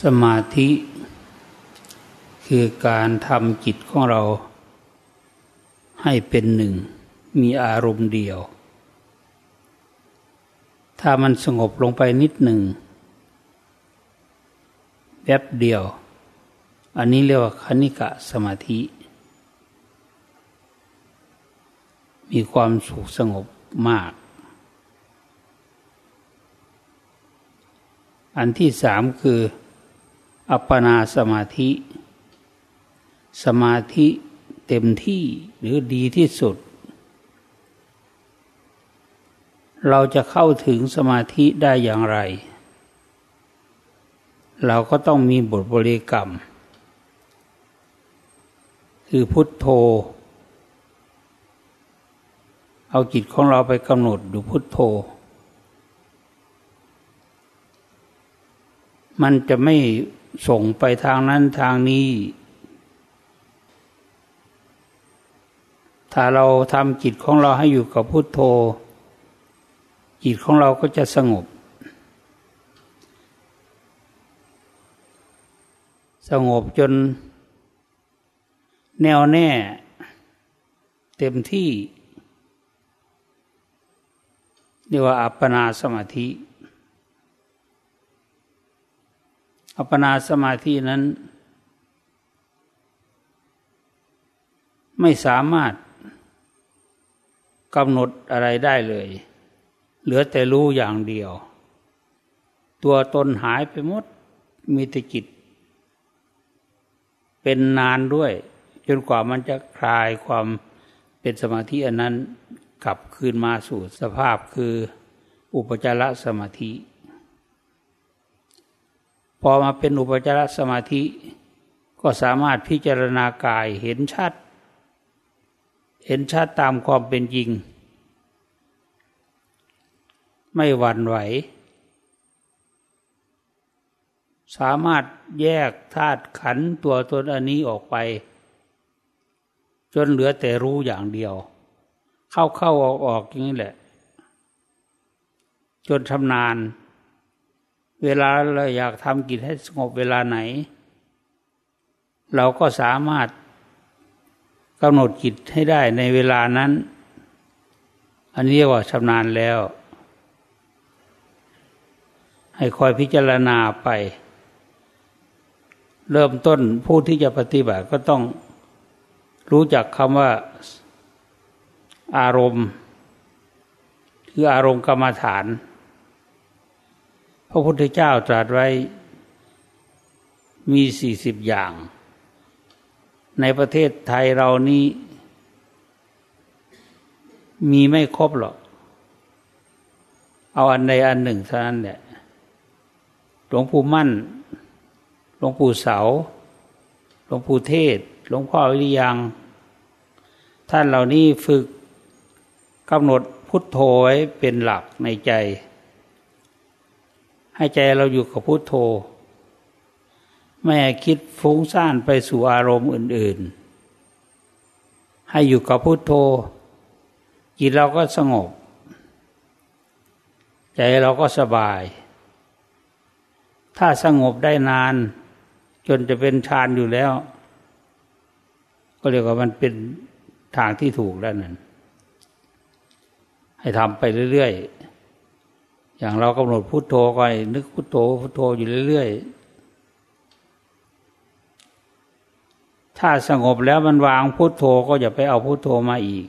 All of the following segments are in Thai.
สมาธิคือการทำจิตของเรา ให้เป็นหนึ่ง มีอารมณ์เดียว ถ้ามันสงบลงไปนิดหนึ่งแวบเดียว อันนี้เรียกว่าคณิกะสมาธิ มีความสุขสงบมาก อันที่สามคือ อัปปนาสมาธิ สมาธิเต็มที่หรือดีที่สุด เราจะเข้าถึงสมาธิได้อย่างไร เราก็ต้องมีบทบริกรรม คือพุทโธ เอาจิตของเราไปกำหนดดูพุทโธมันจะไม่ ส่งไปทางนั้นทางนี้ ถ้าเราทำจิตของเราให้อยู่กับพุทโธ จิตของเราก็จะสงบ สงบจนแน่วแน่ เต็มที่เรียกว่าอัปปนาสมาธิ อัปปนาสมาธินั้น ไม่สามารถกำหนดอะไรได้เลย เหลือแต่รู้อย่างเดียว ตัวตนหายไปหมดมีแต่จิต เป็นนานด้วย จนกว่ามันจะคลายความเป็นสมาธิอันนั้นกลับคืนมาสู่สภาพคืออุปจารสมาธิ พอมาเป็นอุปจารสมาธิ ก็สามารถพิจารณากายเห็นชัด เห็นชัดตามความเป็นจริง ไม่หวั่นไหว สามารถแยกธาตุขันตัวตนอันนี้ออกไป จนเหลือแต่รู้อย่างเดียว เข้าเข้าออกออกอย่างนี้แหละ จนชำนาญ เวลาเราอยากทำกิจให้สงบเวลาไหน เราก็สามารถกำหนดจิตให้ได้ในเวลานั้น อันนี้ว่าชำนาญแล้ว ให้คอยพิจารณาไป เริ่มต้นผู้ที่จะปฏิบัติก็ต้องรู้จักคำว่าอารมณ์ คืออารมณ์กรรมฐาน พระพุทธเจ้าตรัสไว้มีสี่สิบอย่าง ในประเทศไทยเรานี้มีไม่ครบหรอก เอาอันใดอันหนึ่งเท่านั้นแหละหลวงปู่มั่น หลวงปู่เสา หลวงปู่เทศ หลวงพ่อวิริยัง ท่านเหล่านี้ฝึกกำหนดพุทโธไว้เป็นหลักในใจ ให้ใจเราอยู่กับพุโทโธ ไม่ให้คิดฟุ้งซ่านไปสู่อารมณ์อื่น ๆ ให้อยู่กับพุโทโธ จิตเราก็สงบ ใจเราก็สบาย ถ้าสงบได้นาน จนจะเป็นฌานอยู่แล้ว ก็เรียกว่ามันเป็นทางที่ถูกแล้วนั่นให้ทำไปเรื่อย ๆ อย่างเรากำหนดพุโทโธก็นึกพุโทโธพุโทโธอยู่เรื่อยๆ ถ้าสงบแล้วมันวางพุโทโธก็อย่าไปเอาพุโทโธมาอีก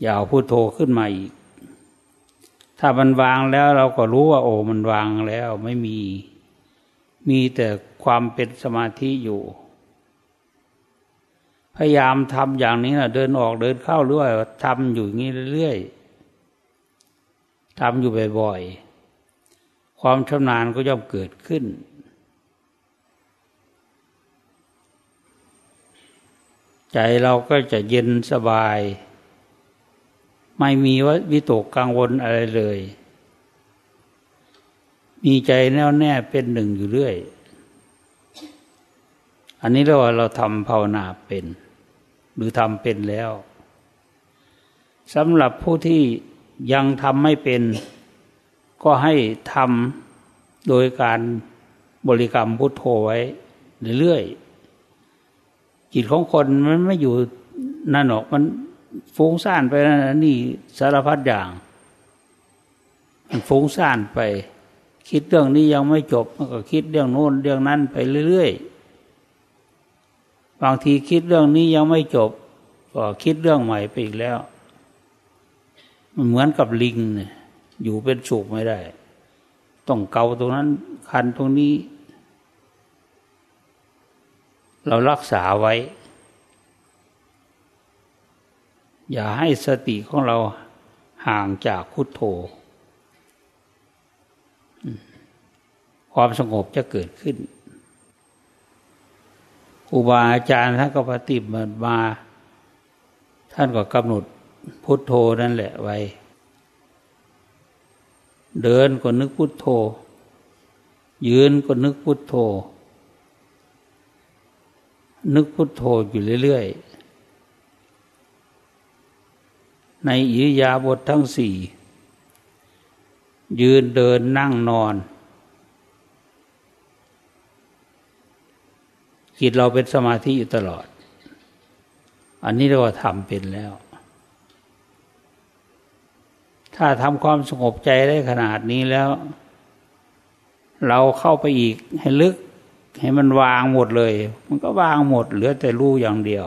อย่าเอาพุโทโธขึ้นมาอีก ถ้ามันวางแล้วเราก็รู้ว่า โอ้มันวางแล้วไม่มี มีแต่ความเป็นสมาธิอยู่ พยายามทำอย่างนี้นะเดินออกเดินเข้าหรือว่าทำอยู่อย่างนี้เรื่อยๆ ทำอยู่บ่อยๆ ความชำนาญก็ย่อมเกิดขึ้น ใจเราก็จะเย็นสบาย ไม่มีว่าวิตกกังวลอะไรเลย มีใจแน่วแน่เป็นหนึ่งอยู่เรื่อย อันนี้เรียกว่าเราทำภาวนาเป็น หรือทำเป็นแล้วสำหรับผู้ที่ ยังทำไม่เป็น ก็ให้ทำโดยการบริกรรมพุทโธไว้เรื่อยๆจิตของคนมันไม่อยู่นั่นหรอกมันฟุ้งซ่านไปนั่นนี่สารพัดอย่าง มันฟุ้งซ่านไป คิดเรื่องนี้ยังไม่จบมันก็คิดเรื่องโน้นเรื่องนั้นไปเรื่อยๆบางทีคิดเรื่องนี้ยังไม่จบ ก็คิดเรื่องใหม่ไปอีกแล้ว มันเหมือนกับลิงเนี่ยอยู่เป็นสุขไม่ได้ ต้องเกาตรงนั้น คันตรงนี้ เรารักษาไว้ อย่าให้สติของเราห่างจากพุทโธ ความสงบจะเกิดขึ้นอุบาอาจารย์ท่านก็ปฏิบัติมา ท่านก็กำหนด พุทโธนั่นแหละไว้ เดินก็นึกพุทโธ ยืนก็นึกพุทโธ นึกพุทโธอยู่เรื่อยๆ ในอิรยาบถททั้งสี่ ยืนเดินนั่งนอนจิตเราเป็นสมาธิอยู่ตลอด อันนี้เรียกว่าทำเป็นแล้ว ถ้าทำความสงบใจได้ขนาดนี้แล้ว เราเข้าไปอีกให้ลึก ให้มันวางหมดเลย มันก็วางหมด เหลือแต่รู้อย่างเดียว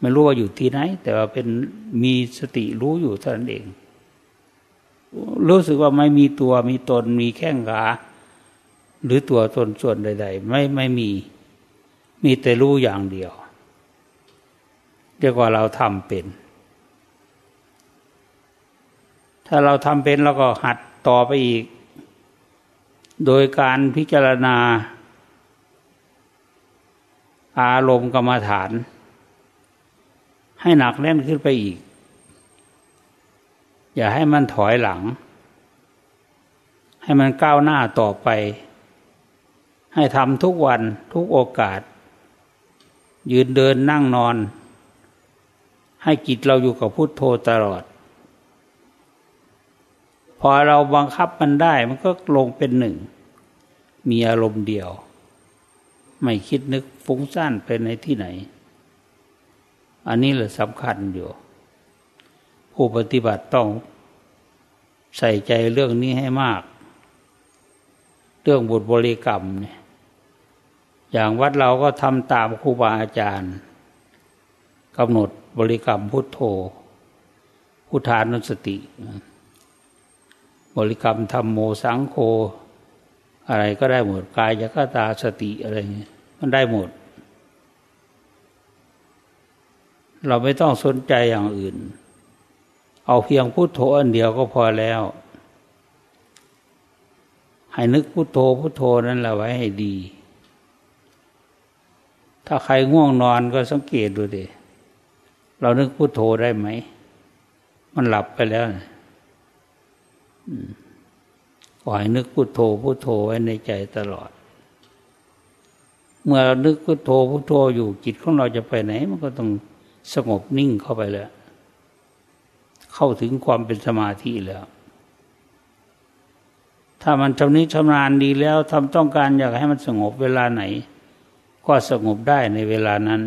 ไม่รู้ว่าอยู่ที่ไหน แต่ว่าเป็นมีสติรู้อยู่เท่านั้นเอง รู้สึกว่าไม่มีตัวมีตนมีแข้งขาหรือตัวตนส่วนใด ๆ ไม่ไม่มี มีแต่รู้อย่างเดียวเรียกว่าเราทำเป็น ถ้าเราทำเป็นเราก็หัดต่อไปอีก โดยการพิจารณา อารมณ์กรรมฐาน ให้หนักแน่นขึ้นไปอีก อย่าให้มันถอยหลัง ให้มันก้าวหน้าต่อไป ให้ทำทุกวันทุกโอกาส ยืนเดินนั่งนอน ให้จิตเราอยู่กับพุโทโธตลอด พอเราบังคับมันได้มันก็ลงเป็นหนึ่ง มีอารมณ์เดียว ไม่คิดนึกฟุ้งซ่านไปในที่ไหน อันนี้แหละสำคัญอยู่ ผู้ปฏิบัติต้องใส่ใจเรื่องนี้ให้มาก เรื่องบทบริกรรมเนี่ยอย่างวัดเราก็ทำตามครูบาอาจารย์กำหนดบริกรรมพุทโธพุทธานุสติ ริกรรมธรรมโมสังโฆอะไรก็ได้หมดกายยกตาสติอะไรเงี้ยมันได้หมด เราไม่ต้องสนใจอย่างอื่น เอาเพียงพุโทโธอันเดียวก็พอแล้ว ให้นึกพุโทโธพุโทโธนั้นแหละไว้ให้ดี ถ้าใครง่วงนอนก็สังเกตดูดิเรานึกพุโทโธได้ไหม มันหลับไปแล้วนะ ปล่อยนึกพุโทโธพุโทโธไว้ในใจตลอด เมื่อเรานึกพุโทโธพุโทโธอยู่จิตของเราจะไปไหน มันก็ต้องสงบนิ่งเข้าไปแล้ว เข้าถึงความเป็นสมาธิแล้ว ถ้ามันชำนิชำนาญดีแล้วทำต้องการอยากให้มันสงบเวลาไหน ก็สงบได้ในเวลานั้น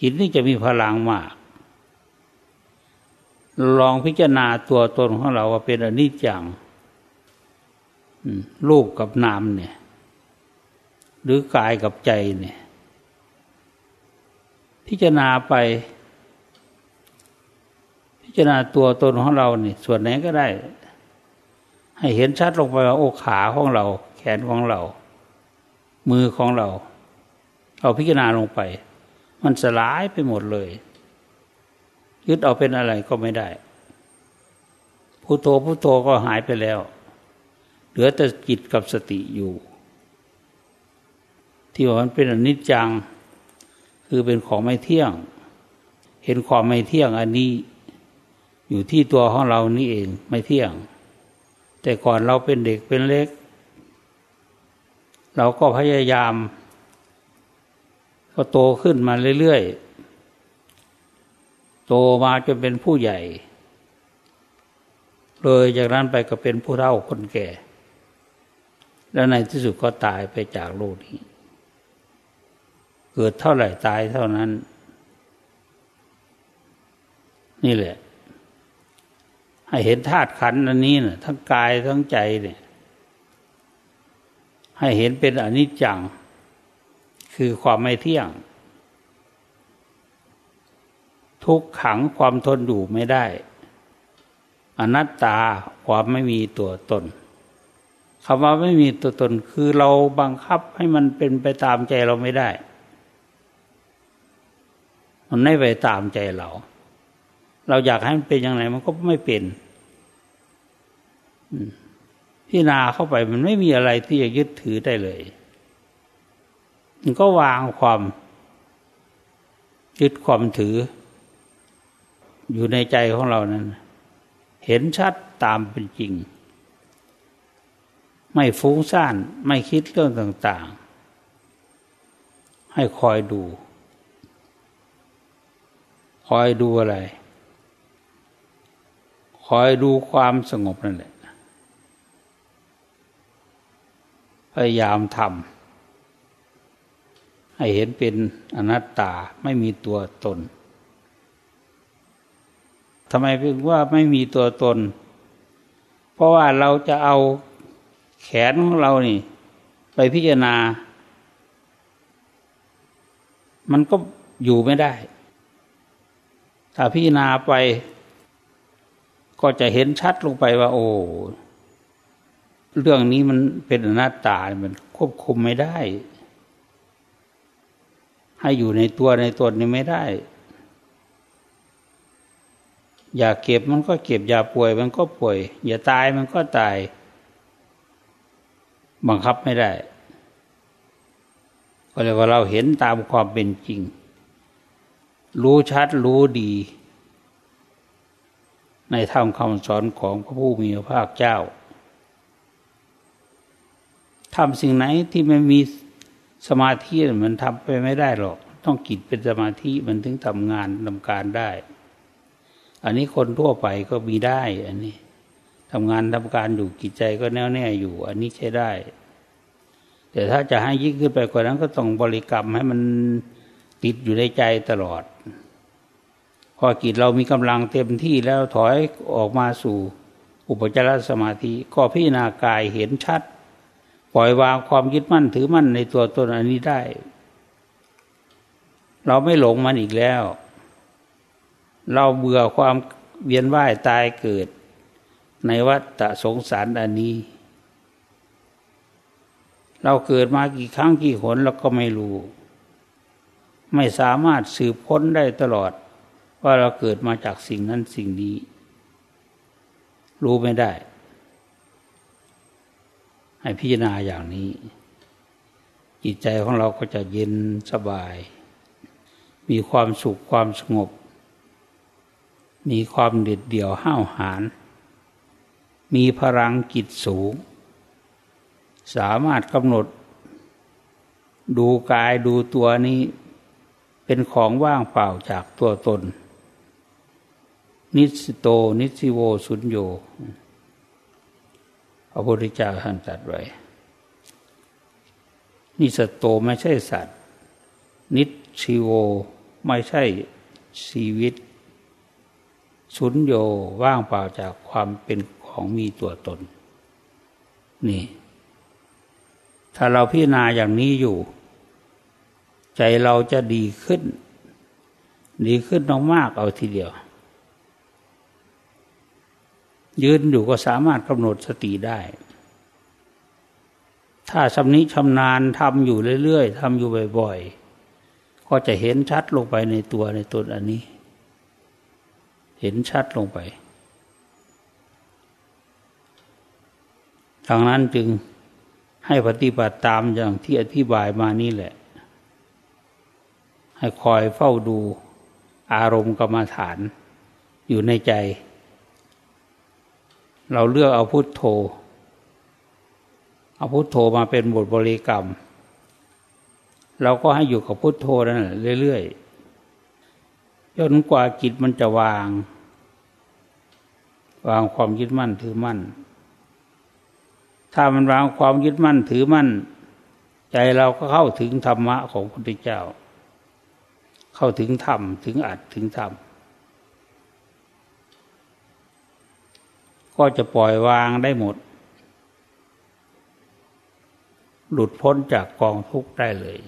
จิตนี่จะมีพลังมาก ลองพิจารณาตัวตนของเราว่าเป็นอนิจจังรูปกับนามเนี่ย หรือกายกับใจเนี่ย พิจารณาไป พิจารณาตัวตนของเราเนี่ย ส่วนไหนก็ได้ ให้เห็นชัดลงไปว่าโอ้ขาของเรา แขนของเรา มือของเรา เราพิจารณาลงไป มันสลายไปหมดเลย ยึดเอาเป็นอะไรก็ไม่ได้พุโทโธพุโทโธก็หายไปแล้ว เหลือแต่จิตกับสติอยู่ ที่ว่ามันเป็นอนิจจัง คือเป็นของไม่เที่ยง เห็นความไม่เที่ยงอันนี้ อยู่ที่ตัวของเรานี่เองไม่เที่ยง แต่ก่อนเราเป็นเด็กเป็นเล็ก เราก็พยายามก็โตขึ้นมาเรื่อยๆ โตมาจนเป็นผู้ใหญ่ เลยจากนั้นไปก็เป็นผู้เฒ่าคนแก่ แล้วในที่สุดก็ตายไปจากโลกนี้ เกิดเท่าไหร่ตายเท่านั้น นี่แหละ ให้เห็นธาตุขันธ์อันนี้นะทั้งกายทั้งใจเนี่ย ให้เห็นเป็นอนิจจัง คือความไม่เที่ยง ทุกขังความทนอยู่ไม่ได้ อนัตตาความไม่มีตัวตนคำว่าไม่มีตัวตนคือเราบังคับให้มันเป็นไปตามใจเราไม่ได้ มันไม่ไปตามใจเรา เราอยากให้มันเป็นอย่างไรมันก็ไม่เป็นพี่นาเข้าไปมันไม่มีอะไรที่จะยึดถือได้เลย มันก็วางความยึดความถือ อยู่ในใจของเรานั้น เห็นชัดตามเป็นจริง ไม่ฟุ้งซ่านไม่คิดเรื่องต่าง ๆ ให้คอยดู คอยดูอะไร คอยดูความสงบนั่นแหละพยายามทำให้เห็นเป็นอนัตตาไม่มีตัวตน ทำไมพียงว่าไม่มีตัวตน เพราะว่าเราจะเอาแขนของเรานี่ ไปพิจารณา มันก็อยู่ไม่ได้ ถ้าพิจารณาไป ก็จะเห็นชัดลงไปว่า โอ้ เรื่องนี้มันเป็นอนัตตา มันควบคุมไม่ได้ ให้อยู่ในตัวในตนนี้ไม่ได้ อย่าเก็บมันก็เก็บอย่าป่วยมันก็ป่วย อย่าตายมันก็ตาย บังคับไม่ได้ ก็เลยว่าเราเห็นตามความเป็นจริง รู้ชัดรู้ดี ในธรรมคำสอนของพระผู้มีพระภาคเจ้าทำสิ่งไหนที่ไม่มีสมาธิมันทำไปไม่ได้หรอก ต้องกิจเป็นสมาธิมันถึงทำงานทำการได้ อันนี้คนทั่วไปก็มีได้ อันนี้ทำงานทำการอยู่กิจใจก็แน่วแน่อยู่ อันนี้ใช้ได้ แต่ถ้าจะให้ยิ่งขึ้นไปกว่านั้นก็ต้องบริกรรมให้มันติดอยู่ในใจตลอด พอกิจเรามีกำลังเต็มที่แล้วถอยออกมาสู่ อุปจารสมาธิ ก็พิจารณากายเห็นชัด ปล่อยวางความยึดมั่นถือมั่นในตัวตนอันนี้ได้ เราไม่หลงมันอีกแล้ว เราเบื่อความเวียนว่ายตายเกิด ในวัฏสงสารอันนี้ เราเกิดมากี่ครั้งกี่หนเราก็ไม่รู้ ไม่สามารถสืบค้นได้ตลอด ว่าเราเกิดมาจากสิ่งนั้นสิ่งนี้ รู้ไม่ได้ ให้พิจารณาอย่างนี้ จิตใจของเราก็จะเย็นสบาย มีความสุขความสงบ มีความเด็ดเดี่ยวห้าวหาญมีพลังจิตสูง สามารถกำหนด ดูกายดูตัวนี้ เป็นของว่างเปล่าจากตัวตน นิสโตนิสิโวสุญโยพระพุทธเจ้าท่านตรัสไว้ นิสโตไม่ใช่สัตว์ นิสิโวไม่ใช่ชีวิต สุญโยว่างเปล่าจากความเป็นของมีตัวตน นี่ ถ้าเราพิจารณาอย่างนี้อยู่ ใจเราจะดีขึ้น ดีขึ้นน้องมากเอาทีเดียว ยืนอยู่ก็สามารถกำหนดสติได้ ถ้าชำนิชำนาญทำอยู่เรื่อยๆทำอยู่บ่อย ๆ ก็จะเห็นชัดลงไปในตัวในตนอันนี้ เห็นชัดลงไปทางนั้นจึงให้ปฏิบัติตามอย่างที่อธิบายมานี่แหละ ให้คอยเฝ้าดูอารมณ์กรรมฐานอยู่ในใจ เราเลือกเอาพุทโธ เอาพุทโธมาเป็นบทบริกรรม เราก็ให้อยู่กับพุทโธนั่นเรื่อยๆ จนกว่าจิตมันจะวาง วางความยึดมั่นถือมั่น ถ้ามันวางความยึดมั่นถือมั่น ใจเราก็เข้าถึงธรรมะของพระพุทธเจ้า เข้าถึงธรรมถึงอัดถึงธรรมก็จะปล่อยวางได้หมด หลุดพ้นจากกองทุกข์ได้เลย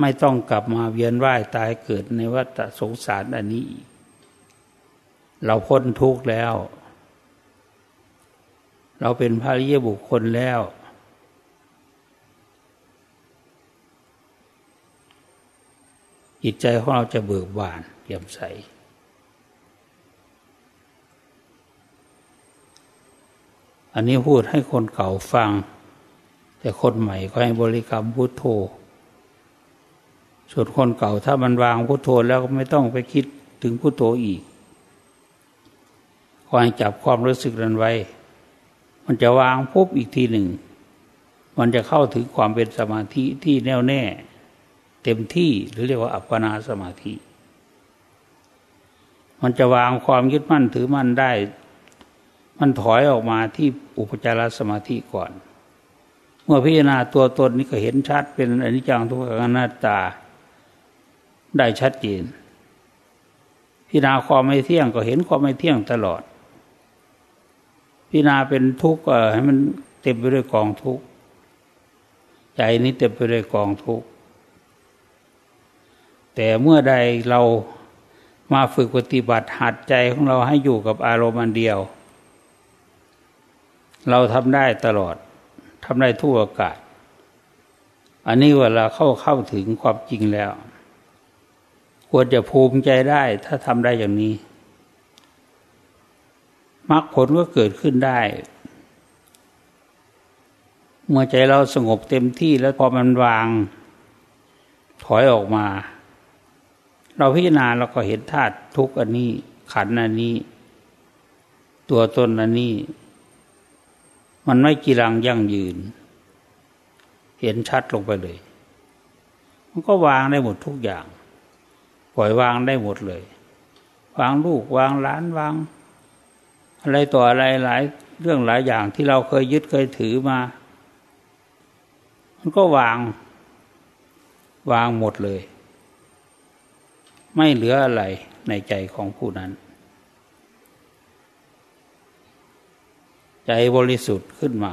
ไม่ต้องกลับมาเวียนว่ายตายเกิดในวัฏสงสารอันนี้ เราพ้นทุกข์แล้ว เราเป็นพระริยบุคคลแล้ว จิตใจของเราจะเบิกบานเปี่ยมใส อันนี้พูดให้คนเก่าฟัง แต่คนใหม่ก็ให้บริกรรมพุทโธ ส่วนคนเก่าถ้ามันวางพุทโธแล้วก็ไม่ต้องไปคิดถึงพุทโธอีกคอยจับความรู้สึกนั้นไว้ มันจะวางปุ๊บอีกทีหนึ่ง มันจะเข้าถึงความเป็นสมาธิที่แน่วแน่ เต็มที่หรือเรียกว่าอัปปนาสมาธิ มันจะวางความยึดมั่นถือมั่นได้ มันถอยออกมาที่อุปจารสมาธิก่อน เมื่อพิจารณาตัวตนนี้ก็เห็นชัดเป็นอนิจจังทุกขังอนัตตา ได้ชัดเจนพิจารณาความไม่เที่ยงก็เห็นความไม่เที่ยงตลอด พิจารณาเป็นทุกข์ให้มันเต็มไปด้วยกองทุกข์ใจนี้เต็มไปด้วยกองทุกข์แต่เมื่อใดเรามาฝึกปฏิบัติหัดใจของเราให้อยู่กับอารมณ์อันเดียว เราทำได้ตลอดทำได้ทั่วอากาศ อันนี้เวลาเข้าเข้าถึงความจริงแล้ว ควรจะภูมิใจได้ถ้าทำได้อย่างนี้มรรคผลก็เกิดขึ้นได้ เมื่อใจเราสงบเต็มที่แล้วพอมันวาง ถอยออกมา เราพิจารณาเราก็เห็นธาตุทุกอันนี้ ขันอันนี้ ตัวตนอันนี้ มันไม่กีรังยั่งยืน เห็นชัดลงไปเลย มันก็วางได้หมดทุกอย่าง ปล่อยวางได้หมดเลย วางลูกวางล้านวาง อะไรต่ออะไรหลายเรื่องหลายอย่างที่เราเคยยึดเคยถือมา มันก็วาง วางหมดเลย ไม่เหลืออะไรในใจของผู้นั้น ใจบริสุทธิ์ขึ้นมา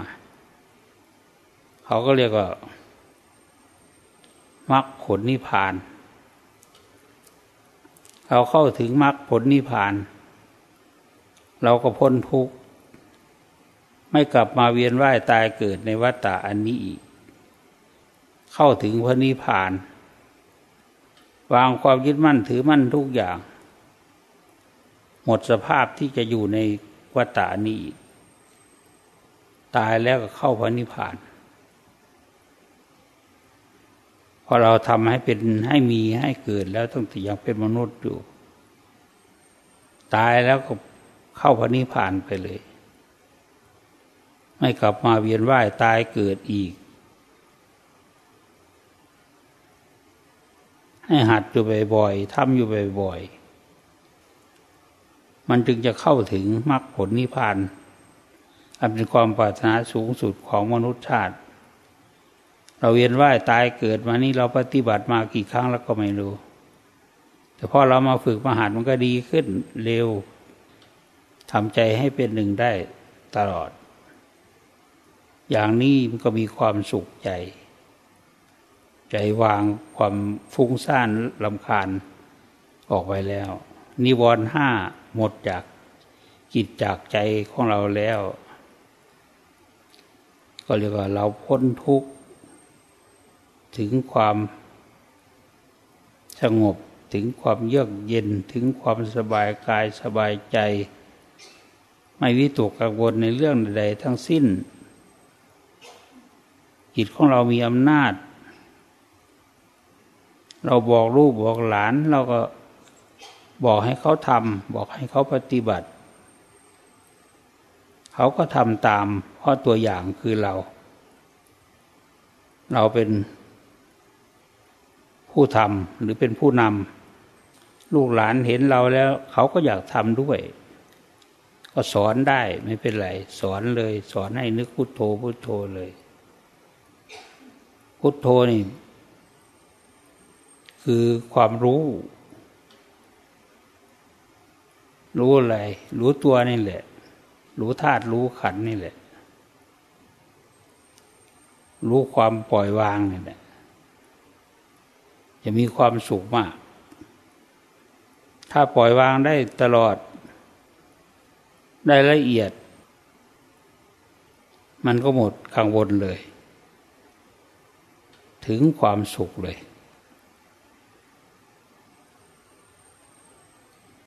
เขาก็เรียกว่ามรรคผลนิพพาน เราเข้าถึงมรรคผลนิพพาน เราก็พ้นทุกข์ ไม่กลับมาเวียนว่ายตายเกิดในวัฏฏะอันนี้อีก เข้าถึงพระนิพพาน วางความยึดมั่นถือมั่นทุกอย่าง หมดสภาพที่จะอยู่ในวัฏฏะนี้อีก ตายแล้วก็เข้าพระนิพพาน พอเราทำให้เป็นให้มีให้เกิดแล้วต้องติยังเป็นมนุษย์อยู่ ตายแล้วก็เข้าพระนิพพานไปเลย ไม่กลับมาเวียนว่ายตายเกิดอีก ให้หัดอยู่บ่อยๆทำอยู่บ่อยๆมันจึงจะเข้าถึงมรรคผลนิพพานอันเป็นความปรารถนาสูงสุดของมนุษยชาติ เราเวียนว่ายตายเกิดมานี่เราปฏิบัติมากี่ครั้งแล้วก็ไม่รู้ แต่พอเรามาฝึกมาหัดมันก็ดีขึ้นเร็วทำใจให้เป็นหนึ่งได้ตลอด อย่างนี้มันก็มีความสุขใจ ใจวางความฟุ้งซ่านลำคาญออกไปแล้ว นิวรณ์ห้าหมดจากจิตจากใจของเราแล้ว ก็เรียกว่าเราพ้นทุกข์ ถึงความสงบถึงความเยือกเย็นถึงความสบายกายสบายใจ ไม่วิตกกังวลในเรื่องใดทั้งสิ้น จิตของเรามีอำนาจ เราบอกลูกบอกหลานเราก็บอกให้เขาทำบอกให้เขาปฏิบัติ เขาก็ทำตามเพราะตัวอย่างคือเรา เราเป็น ผู้ทำหรือเป็นผู้นำลูกหลานเห็นเราแล้ว เขาก็อยากทำด้วย ก็สอนได้ไม่เป็นไร สอนเลย สอนให้นึกพุโทโธพุโทโธเลย พุโทโธนี่ คือความรู้ รู้อะไร รู้ตัวนี่แหละ รู้ธาตุรู้ขันนี่แหละ รู้ความปล่อยวางนี่แหละ จะมีความสุขมาก ถ้าปล่อยวางได้ตลอด ได้ละเอียด มันก็หมดกังวลเลย ถึงความสุขเลย